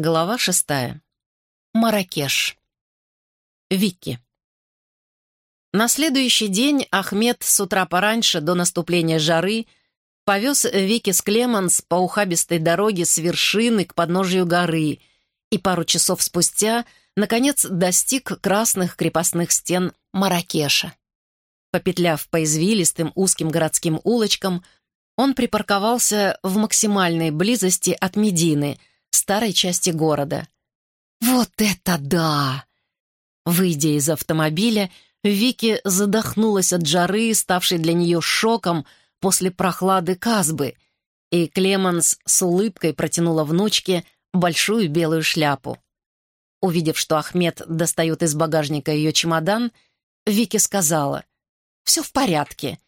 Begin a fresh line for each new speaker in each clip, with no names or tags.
Глава шестая. Маракеш. Вики. На следующий день Ахмед с утра пораньше, до наступления жары, повез Вики с Клеманс по ухабистой дороге с вершины к подножию горы и пару часов спустя, наконец, достиг красных крепостных стен Маракеша. Попетляв по извилистым узким городским улочкам, он припарковался в максимальной близости от Медины — старой части города. «Вот это да!» Выйдя из автомобиля, Вики задохнулась от жары, ставшей для нее шоком после прохлады Казбы, и Клеманс с улыбкой протянула внучке большую белую шляпу. Увидев, что Ахмед достает из багажника ее чемодан, Вики сказала, «Все в порядке,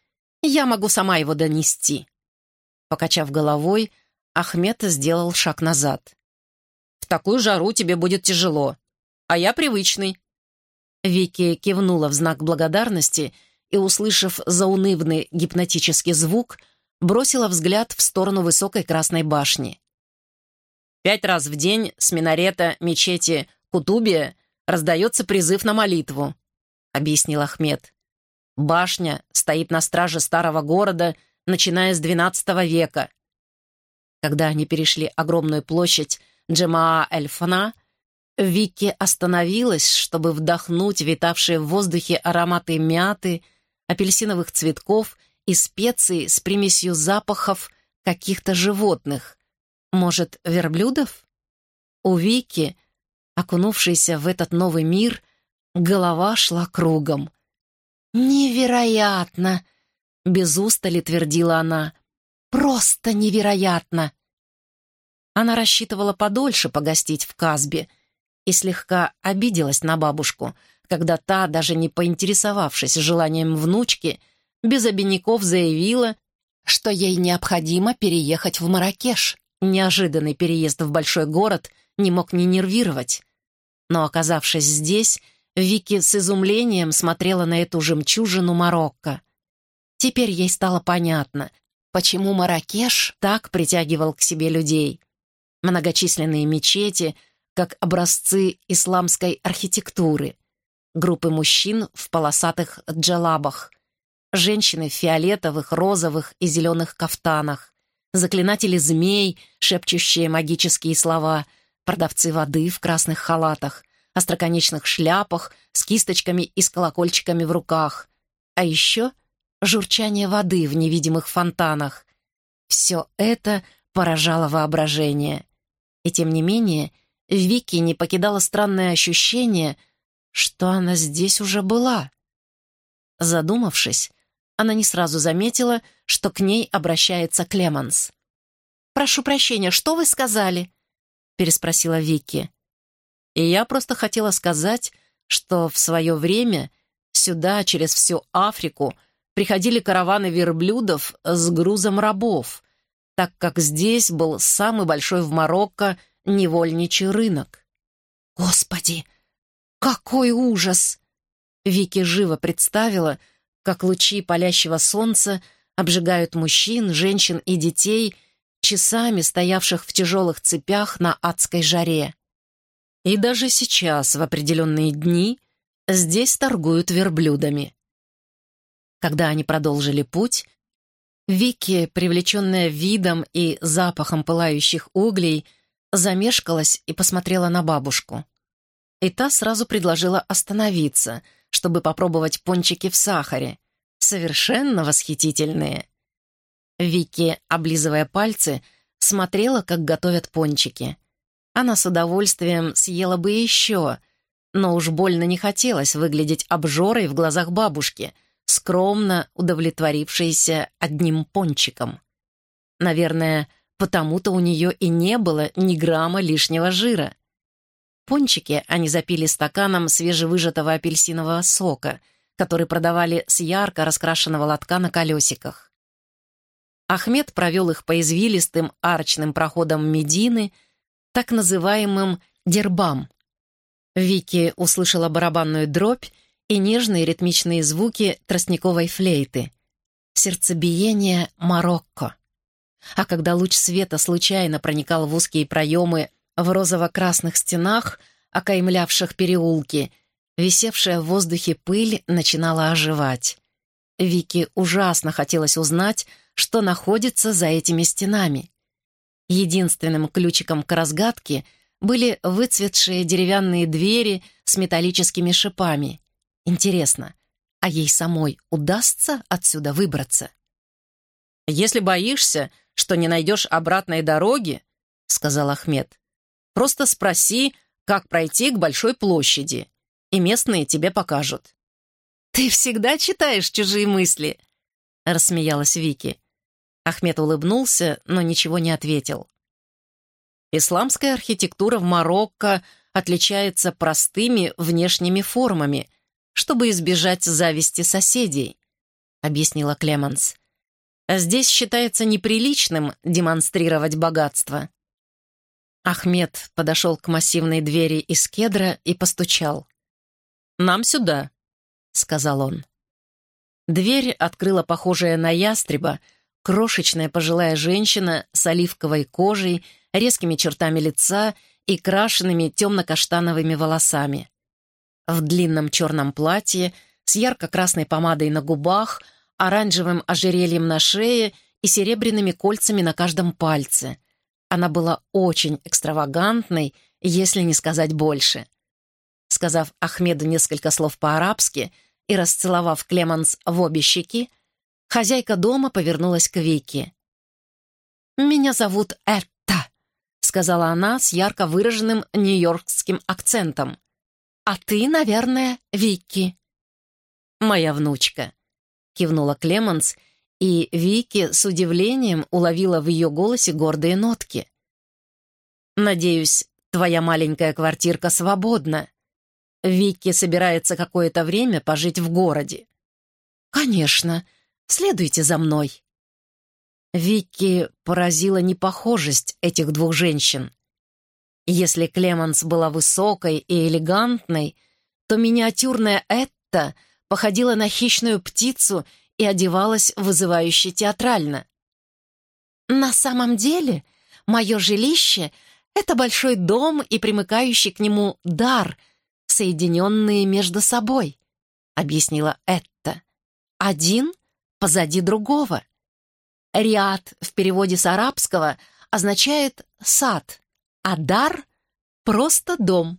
я могу сама его донести». Покачав головой, Ахмед сделал шаг назад. «В такую жару тебе будет тяжело, а я привычный». Вики кивнула в знак благодарности и, услышав заунывный гипнотический звук, бросила взгляд в сторону высокой красной башни. Пять раз в день с минарета мечети Кутубия раздается призыв на молитву, — объяснил Ахмед. Башня стоит на страже старого города, начиная с XII века. Когда они перешли огромную площадь Джемаа-эль-Фана, Вики остановилась, чтобы вдохнуть витавшие в воздухе ароматы мяты, апельсиновых цветков и специй с примесью запахов каких-то животных. Может, верблюдов? У Вики, окунувшейся в этот новый мир, голова шла кругом. «Невероятно!» — без устали твердила она. Просто невероятно!» Она рассчитывала подольше погостить в Казбе и слегка обиделась на бабушку, когда та, даже не поинтересовавшись желанием внучки, без обиняков заявила, что ей необходимо переехать в Маракеш. Неожиданный переезд в большой город не мог не нервировать. Но, оказавшись здесь, Вики с изумлением смотрела на эту жемчужину Марокко. Теперь ей стало понятно, почему Маракеш так притягивал к себе людей. Многочисленные мечети, как образцы исламской архитектуры, группы мужчин в полосатых джалабах, женщины в фиолетовых, розовых и зеленых кафтанах, заклинатели змей, шепчущие магические слова, продавцы воды в красных халатах, остроконечных шляпах с кисточками и с колокольчиками в руках, а еще журчание воды в невидимых фонтанах. Все это поражало воображение. И тем не менее, Вики не покидало странное ощущение, что она здесь уже была. Задумавшись, она не сразу заметила, что к ней обращается Клеманс. «Прошу прощения, что вы сказали?» — переспросила Вики. И я просто хотела сказать, что в свое время сюда, через всю Африку, приходили караваны верблюдов с грузом рабов, так как здесь был самый большой в Марокко невольничий рынок. «Господи, какой ужас!» Вики живо представила, как лучи палящего солнца обжигают мужчин, женщин и детей, часами стоявших в тяжелых цепях на адской жаре. И даже сейчас, в определенные дни, здесь торгуют верблюдами. Когда они продолжили путь, Вики, привлеченная видом и запахом пылающих углей, замешкалась и посмотрела на бабушку. И та сразу предложила остановиться, чтобы попробовать пончики в сахаре. Совершенно восхитительные. Вики, облизывая пальцы, смотрела, как готовят пончики. Она с удовольствием съела бы еще, но уж больно не хотелось выглядеть обжорой в глазах бабушки — скромно удовлетворившаяся одним пончиком. Наверное, потому-то у нее и не было ни грамма лишнего жира. Пончики они запили стаканом свежевыжатого апельсинового сока, который продавали с ярко раскрашенного лотка на колесиках. Ахмед провел их по извилистым арочным проходам Медины, так называемым дербам. Вики услышала барабанную дробь и нежные ритмичные звуки тростниковой флейты. Сердцебиение Марокко. А когда луч света случайно проникал в узкие проемы В розово-красных стенах, окаймлявших переулки, висевшая в воздухе пыль начинала оживать. Вике ужасно хотелось узнать, что находится за этими стенами. Единственным ключиком к разгадке были выцветшие деревянные двери с металлическими шипами. Интересно, а ей самой удастся отсюда выбраться?
«Если боишься, что не найдешь обратной дороги, — сказал Ахмед, — просто спроси, как пройти к большой площади, и местные тебе покажут».
«Ты всегда читаешь чужие мысли», — рассмеялась Вики. Ахмед улыбнулся, но ничего не ответил.
Исламская архитектура в Марокко отличается простыми внешними формами, чтобы избежать зависти соседей, объяснила Клеменс. Здесь считается неприличным демонстрировать богатство.
Ахмед подошел к массивной двери из кедра и постучал.
«Нам сюда», — сказал он.
Дверь открыла похожая на ястреба, крошечная пожилая женщина с оливковой кожей, резкими чертами лица и крашенными темно-каштановыми волосами. В длинном черном платье, с ярко-красной помадой на губах, оранжевым ожерельем на шее и серебряными кольцами на каждом пальце. Она была очень экстравагантной, если не сказать больше. Сказав Ахмеду несколько слов по-арабски и расцеловав Клеманс в обе щеки, хозяйка дома повернулась к Вике. «Меня зовут Этта», — сказала она с ярко выраженным нью-йоркским акцентом. «А ты, наверное, Вики».
«Моя внучка», — кивнула Клеманс,
и Вики с удивлением уловила в ее голосе гордые нотки.
«Надеюсь, твоя маленькая квартирка свободна», Вики собирается какое-то время пожить в городе.
«Конечно. Следуйте за мной». Вики поразила непохожесть этих двух женщин. Если Клеменс была высокой и элегантной, то миниатюрная Этта походила на хищную птицу и одевалась вызывающе театрально. «На самом деле, мое жилище — это большой дом и примыкающий к нему дар — соединенные между собой», — объяснила Этта. «Один позади другого. Риад в переводе с арабского означает «сад», а дар — просто дом».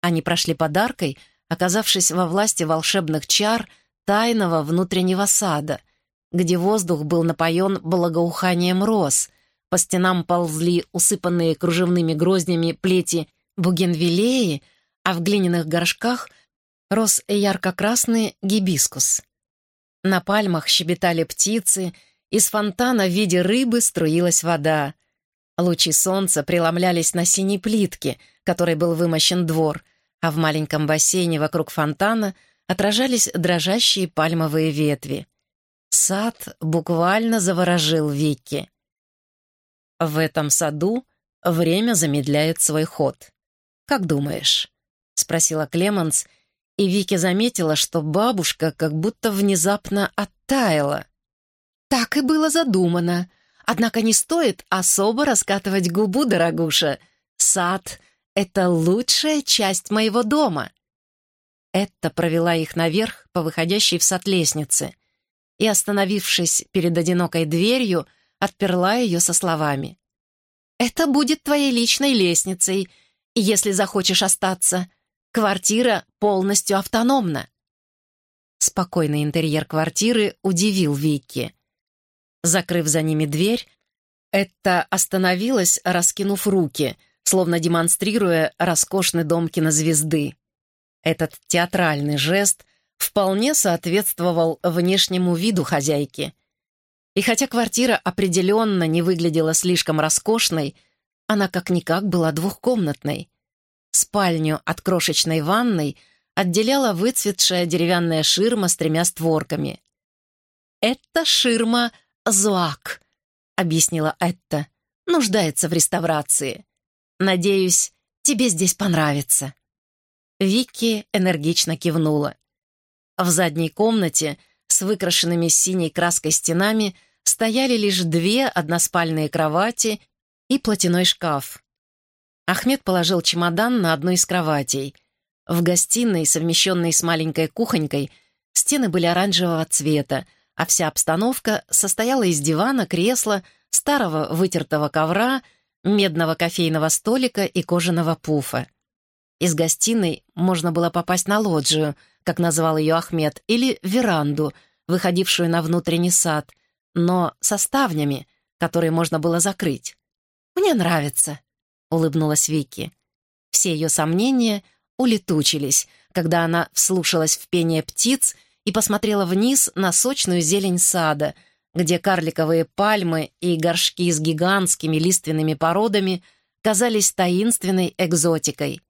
Они прошли подаркой, оказавшись во власти волшебных чар тайного внутреннего сада, где воздух был напоен благоуханием роз, по стенам ползли усыпанные кружевными грознями плети бугенвилеи, а в глиняных горшках рос ярко-красный гибискус. На пальмах щебетали птицы, из фонтана в виде рыбы струилась вода. Лучи солнца преломлялись на синей плитке, которой был вымощен двор, а в маленьком бассейне вокруг фонтана отражались дрожащие пальмовые ветви. Сад буквально заворожил Вики.
В этом саду время замедляет свой ход. Как думаешь, — спросила Клеменс, и Вики заметила, что бабушка как будто внезапно оттаяла.
«Так и было задумано. Однако не стоит особо раскатывать губу, дорогуша. Сад — это лучшая часть моего дома». Этта провела их наверх по выходящей в сад лестнице и, остановившись перед одинокой дверью, отперла ее со словами. «Это будет твоей личной лестницей, если захочешь остаться. Квартира полностью автономна. Спокойный интерьер квартиры удивил Вики. Закрыв за ними дверь, Этта остановилась, раскинув руки, словно демонстрируя роскошный дом кинозвезды. Этот театральный жест вполне соответствовал внешнему виду хозяйки. И хотя квартира определенно не выглядела слишком роскошной, она как-никак была двухкомнатной. Спальню от крошечной ванной отделяла выцветшая деревянная ширма с тремя створками. «Это ширма Зуак», — объяснила Этта. «Нуждается в реставрации. Надеюсь, тебе здесь понравится». Вики энергично кивнула. В задней комнате с выкрашенными синей краской стенами стояли лишь две односпальные кровати и платяной шкаф.
Ахмед положил чемодан на одну из кроватей. В гостиной, совмещенной с маленькой кухонькой, стены были оранжевого цвета, а вся обстановка состояла из дивана, кресла, старого вытертого ковра, медного кофейного столика и кожаного пуфа. Из гостиной можно было попасть на лоджию, как назвал ее Ахмед, или веранду, выходившую на внутренний сад, но со ставнями, которые можно было закрыть. «Мне нравится», — улыбнулась Вики. Все ее сомнения улетучились, когда она вслушалась в пение птиц и посмотрела вниз на сочную зелень сада, где карликовые пальмы и горшки с гигантскими лиственными породами казались таинственной экзотикой.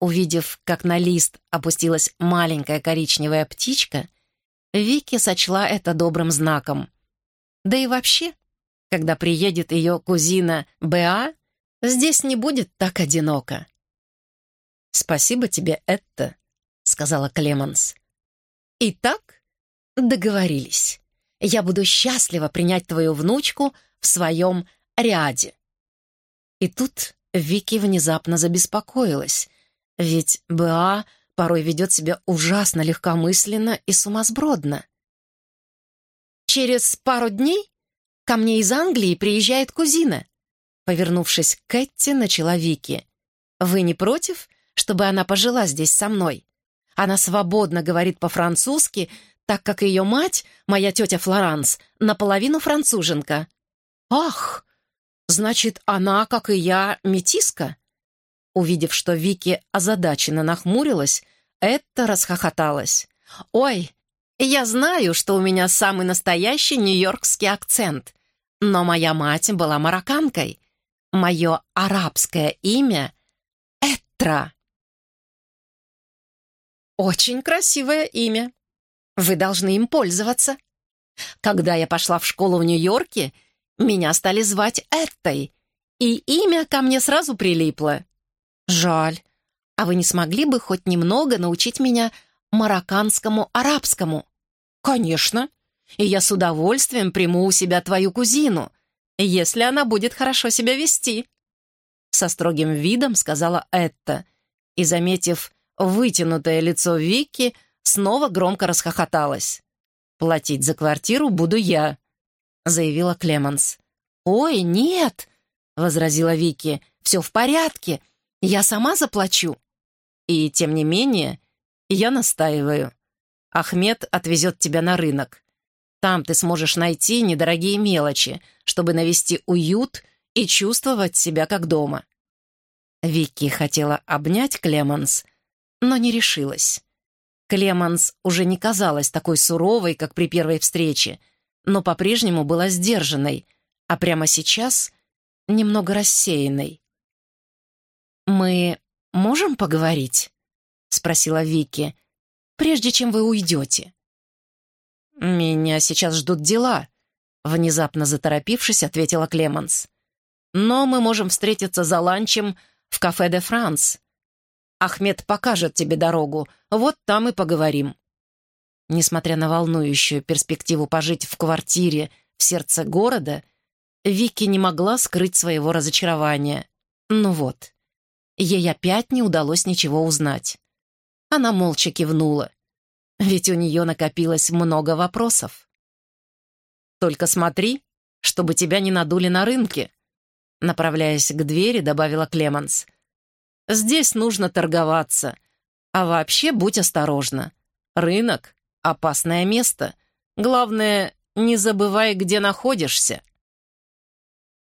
Увидев, как на лист опустилась маленькая коричневая птичка, Вики сочла это добрым знаком. Да и вообще, когда приедет ее кузина Беа, здесь не будет так одиноко. «Спасибо тебе, это», — сказала Клеманс. «Итак, договорились. Я буду счастлива принять твою внучку в своем ряде». И тут Вики внезапно забеспокоилась, ведь Беа порой ведет себя ужасно легкомысленно и сумасбродно. «Через пару дней ко мне из Англии приезжает кузина», повернувшись к Кэтти, начала Вики. «Вы не против, чтобы она пожила здесь со мной? Она свободно говорит по-французски, так как ее мать, моя тетя Флоранс, наполовину француженка». «Ах, значит, она, как и я, метиска?» Увидев, что Вики озадаченно нахмурилась, это расхохоталась. «Ой, я знаю, что у меня самый настоящий нью-йоркский акцент, но моя мать была марокканкой. Мое арабское имя — Этра». «Очень красивое имя. Вы должны им пользоваться. Когда я пошла в школу в Нью-Йорке, меня стали звать Эттой, и имя ко мне сразу прилипло. «Жаль. А вы не смогли бы хоть немного научить меня марокканскому арабскому?» «Конечно. И я с удовольствием приму у себя твою кузину, если она будет хорошо себя вести». Со строгим видом сказала Этта, и, заметив вытянутое лицо Вики, снова громко расхохоталась. «Платить за квартиру буду я», — заявила Клеменс. «Ой, нет», — возразила Вики, — «все в порядке. Я сама заплачу. И, тем не менее, я настаиваю. Ахмед отвезет тебя на рынок. Там ты сможешь найти недорогие мелочи, чтобы навести уют и чувствовать себя как дома. Вики хотела обнять Клеманс, но не решилась. Клеманс уже не казалась такой суровой, как при первой встрече, но по-прежнему была сдержанной, а прямо сейчас немного рассеянной. «Мы можем поговорить?» — спросила Вики, «прежде чем вы уйдете». «Меня сейчас ждут дела», — внезапно заторопившись, ответила Клеманс. «Но мы можем встретиться за ланчем в кафе де Франс. Ахмед покажет тебе дорогу, вот там и поговорим». Несмотря на волнующую перспективу пожить в квартире в сердце города, Вики не могла скрыть своего разочарования. Ну вот, ей опять не удалось ничего узнать. Она молча кивнула, ведь у нее накопилось много вопросов. «Только смотри, чтобы тебя не надули на рынке», направляясь к двери, добавила Клеманс. «Здесь нужно торговаться, а вообще будь осторожна. Рынок — опасное место. Главное, не забывай, где находишься».